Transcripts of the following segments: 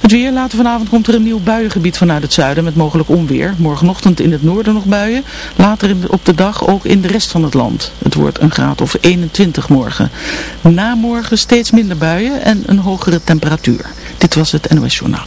Het weer, later vanavond komt er een nieuw buiengebied vanuit het zuiden met mogelijk onweer. Morgenochtend in het noorden nog buien, later op de dag ook in de rest van het land. Het wordt een graad of 21 morgen. Na morgen steeds minder buien en een hogere temperatuur. Dit was het NOS Journaal.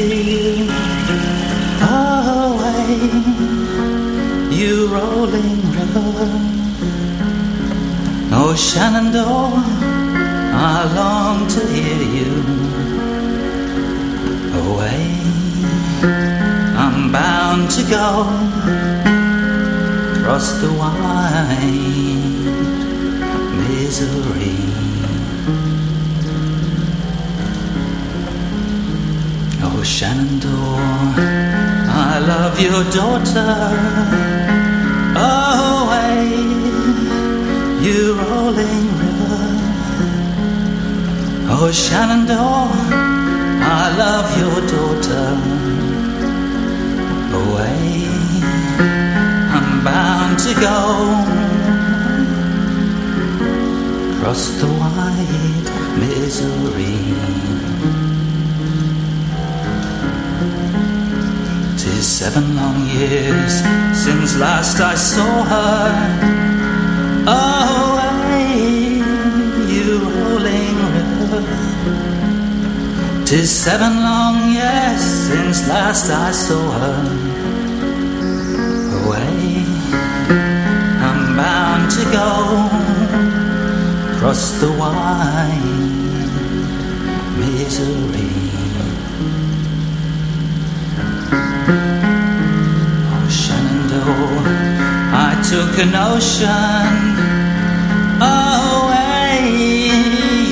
you rolling river Oh Shenandoah I long to hear you. Away I'm bound to go. Across the wide misery. Oh Shenandoah I love your daughter. Away, you rolling river. Oh, Shenandoah, I love your daughter. Away, I'm bound to go. Across the wide misery. Tis seven long years since last I saw her. Oh, Away, you rolling river. Tis seven long years since last I saw her. Away, I'm bound to go across the wide misery. Took an ocean away,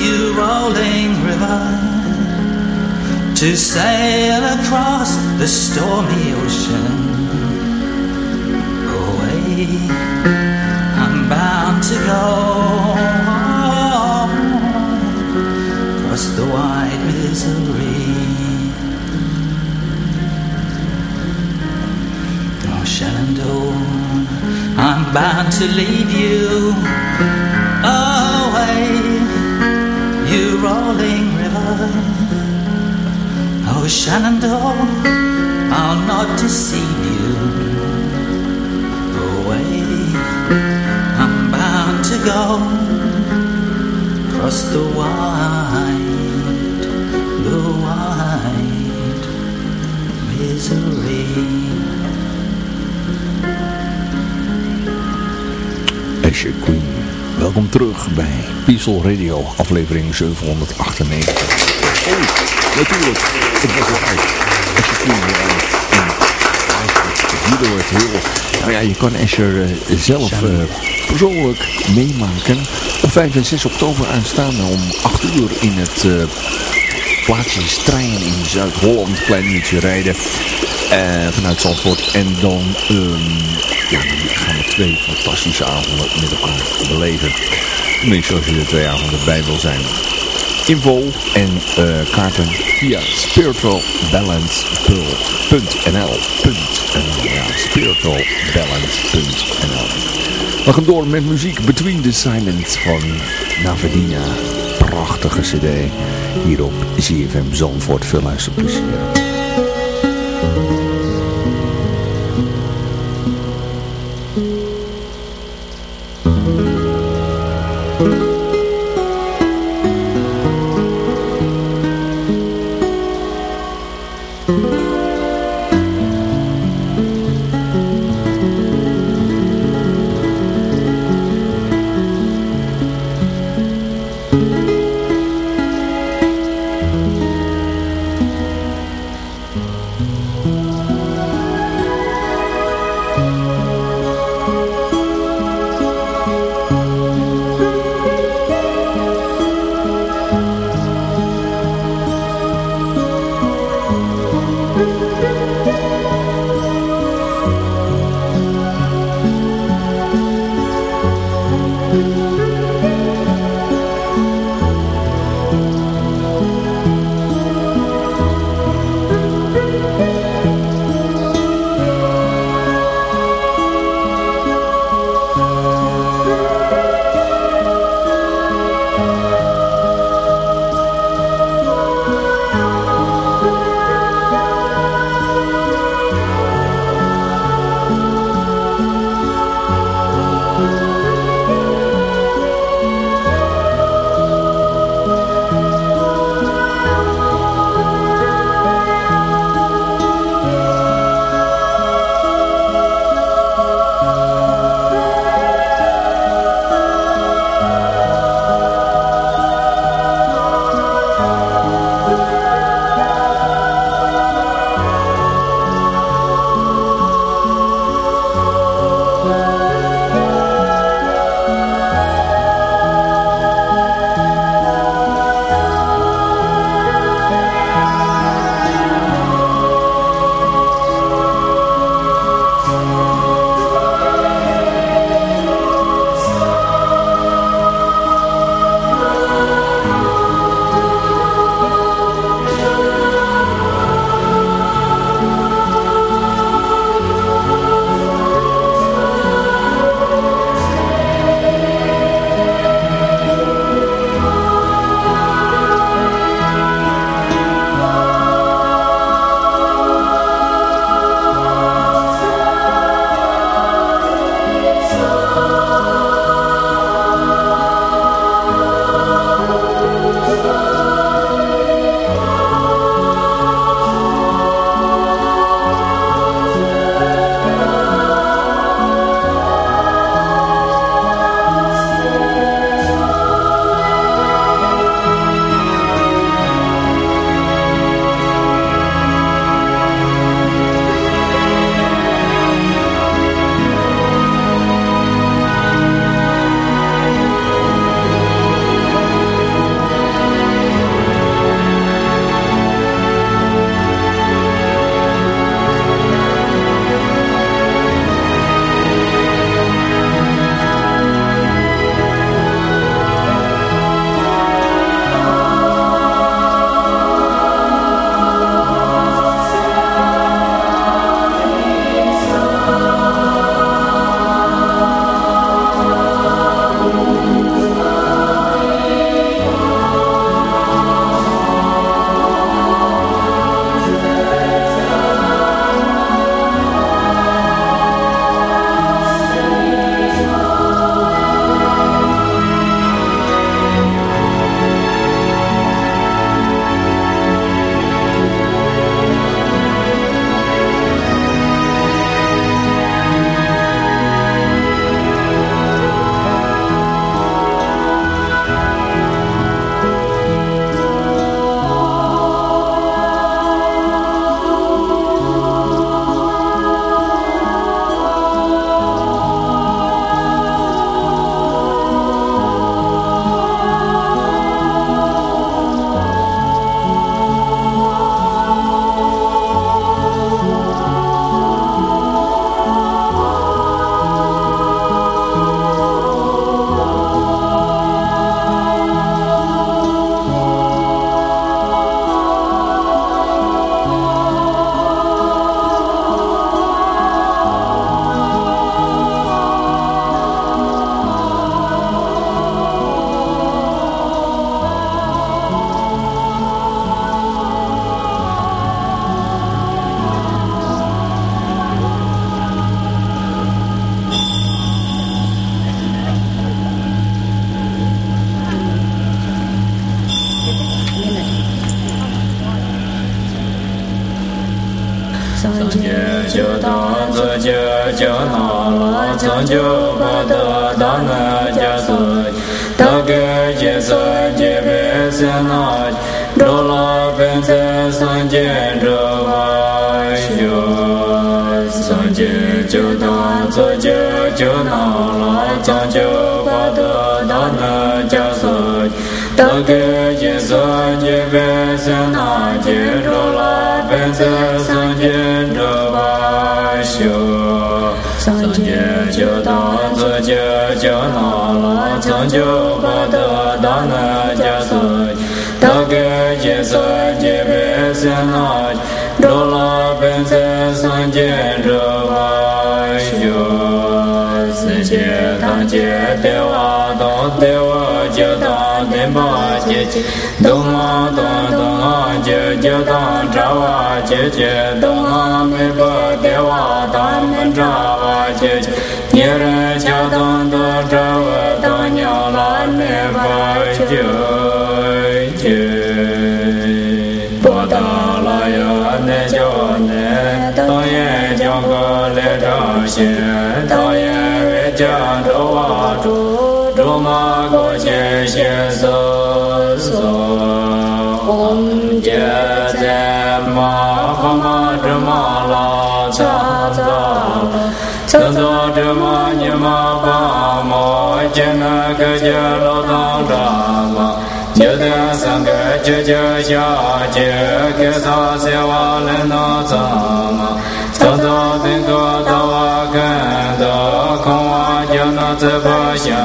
you rolling river, to sail across the stormy ocean. Away, I'm bound to go across the wide misery. Bound to leave you oh, away, you rolling river. Oh, Shenandoah, I'll not deceive you away. I'm bound to go across the wide, Asher Queen. Welkom terug bij Peaceful Radio, aflevering 798. Oh, natuurlijk, het was live. Asher Queen live. En hierdoor het heel... Nou ja, je kan Asher uh, zelf uh, persoonlijk meemaken. Op 5 en 6 oktober aanstaande om 8 uur in het uh, plaatsje Strijen in Zuid-Holland. Klein uurtje rijden vanuit Zandvoort. En dan... Um, ja, dan gaan we twee fantastische avonden met elkaar beleven. Tenminste, als je er twee avonden bij wil zijn. Info en uh, kaarten via spiritualbalance.nl Ja, spiritualbalance.nl We gaan door met muziek Between the Silence van Navedina. Prachtige cd. Hier op ZFM Zandvoort. Veel luisterplezier. 就当自己就拿了，成就不得大能加速，大概结束几百岁那，着了本在三界之外修，三界就当自己就拿了，成就不得大能加速，大概 jo ba da da na ja so da ge je so je be se na do la ben se san je ro wa jo se je ta je de wa do de wa je da de ba je do ma do do ma je je da ja wa je je do ma me ba de wa da ma ja wa je je nye re cha do do ja wa ma ma ma la cha cha Sanzo Dhamma Nyama Bhamo Jena Kaja Lodang Dhamma Jyote Sangha Jaja Shaje Kesa Sewa Lena Tsama Sanzo Tenko Dawa Kendo Kongwa Jyote Tseba Sha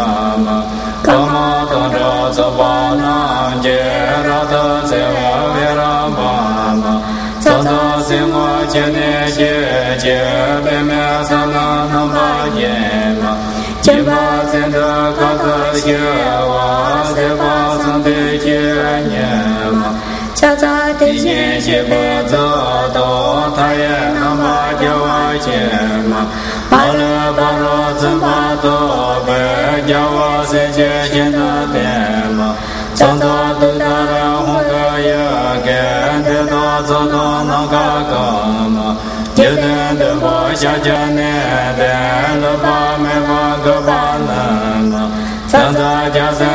不走到，他也能把叫我见嘛。把了把了怎把到白，叫我在街前的点嘛。长大的大人红个也干，得到走到那个干嘛？就等等我下家难等，了把门把个把门嘛。长大家三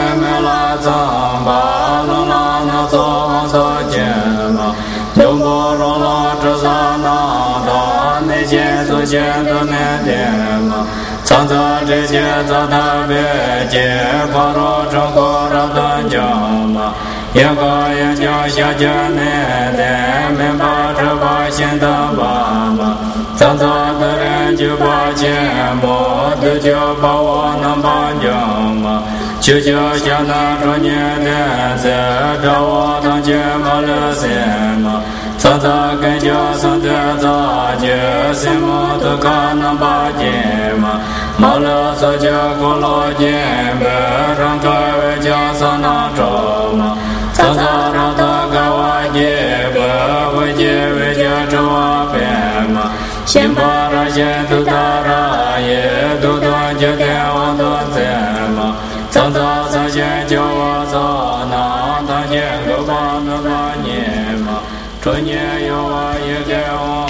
都难点嘛。长早这些早他别见，跑着中国绕东家嘛。一个也叫下家难等，门把这把先当爸嘛。长早的人就把钱摸，都叫把我能帮家嘛。就叫下那着年的在找我当睫毛了什么？ tata kanyo sante zaje simo tuka namba jema mala saja kolo jembe rangka veja sana choma tata rata kawa jeba veje veja choma pema shenpa raje tuta raye tuta jake wando zema tata saje jowa sana tanje gopa nubanye Tanya Yoga Yoga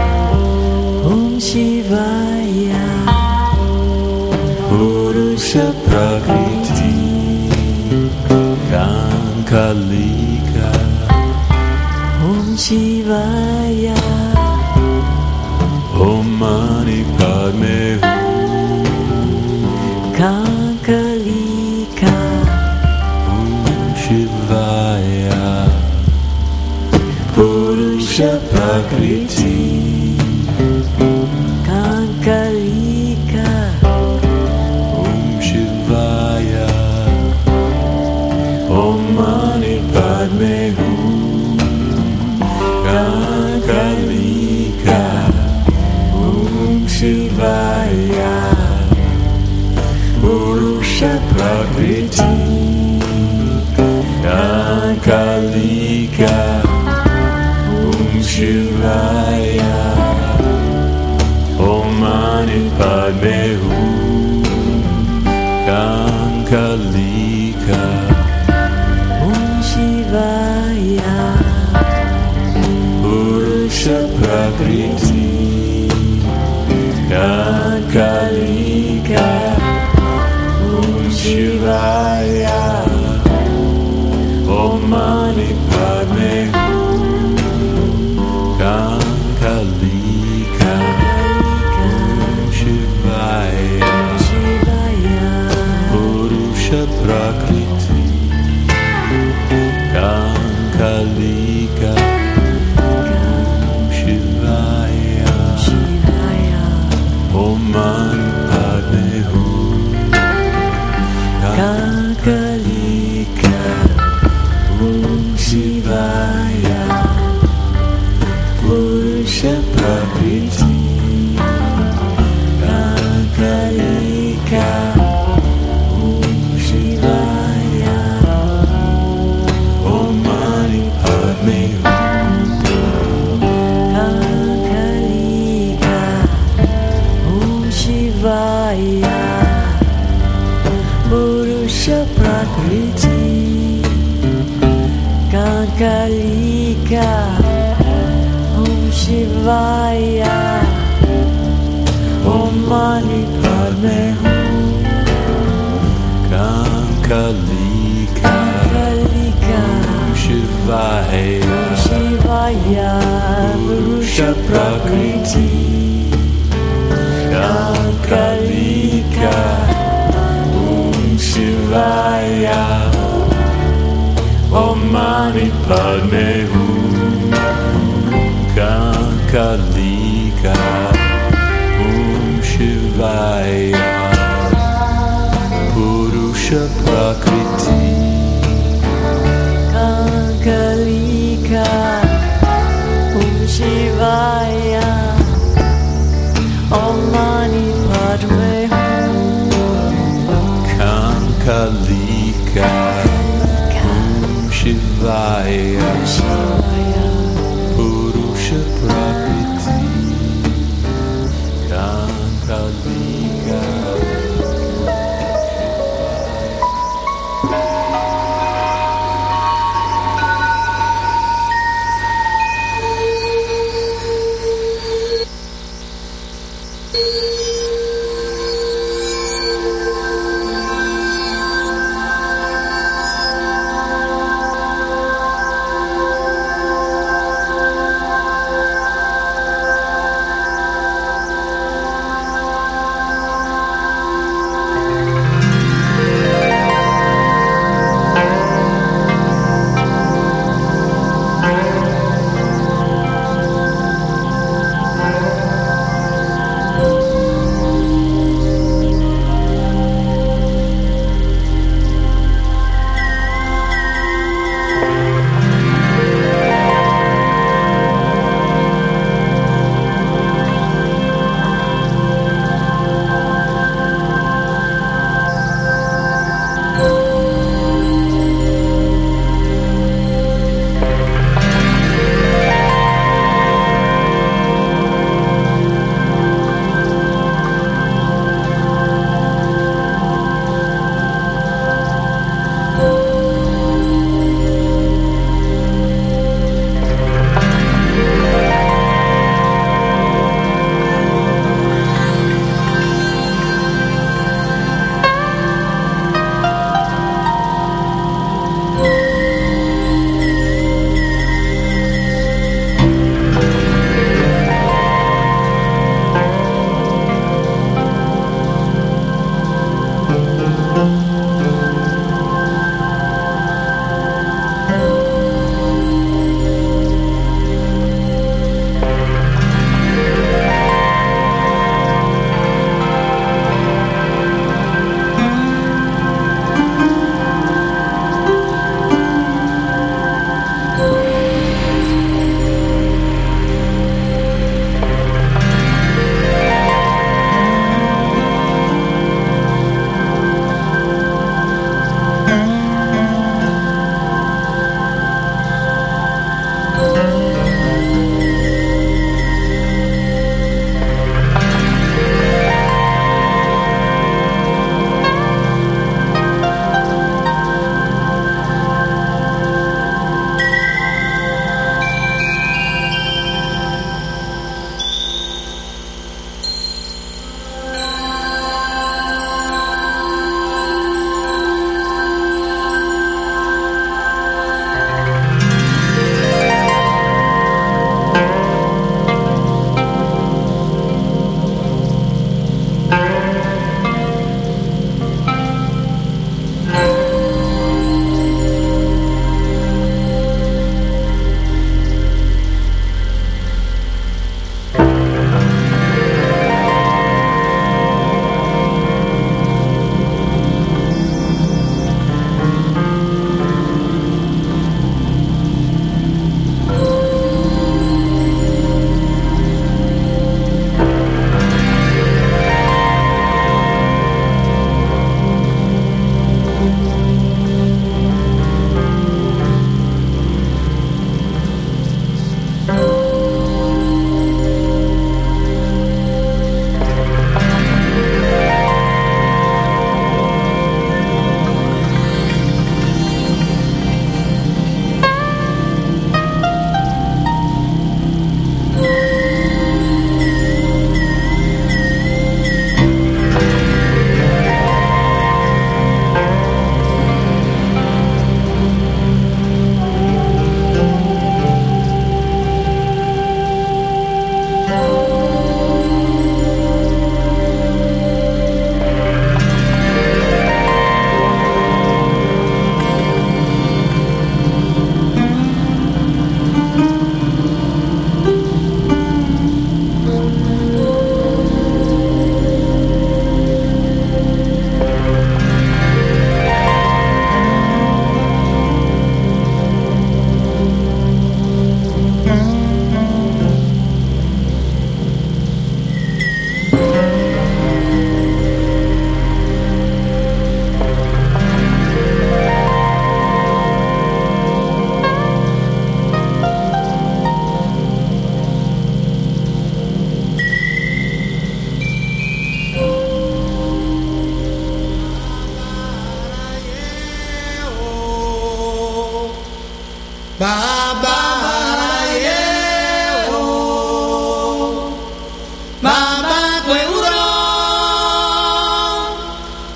Kalika, Om Shivaya. Om Mani Padme Kakalika Om Shivaya. Purusha Prakriti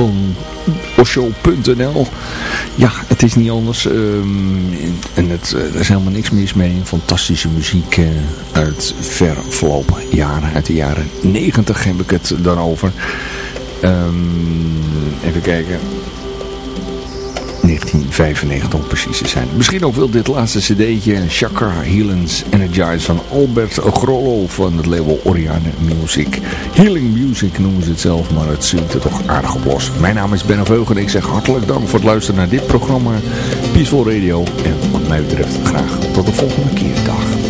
van Osho.nl. Ja, het is niet anders. ehm, en het, eh, er is helemaal niks mis mee. Fantastische muziek eh, uit ver verlopen jaren. Uit de jaren 90 heb ik het dan over. Ehm, even kijken. 1995 om precies te zijn. Misschien ook wel dit laatste cd'tje. Chakra Healings Energize van Albert Grollo van het label Oriane Music. Healing Music noemen ze het zelf, maar het zingt er toch aardig op los. Mijn naam is Ben Veugel en ik zeg hartelijk dank voor het luisteren naar dit programma Peaceful Radio. En wat mij betreft graag tot de volgende keer. Dag.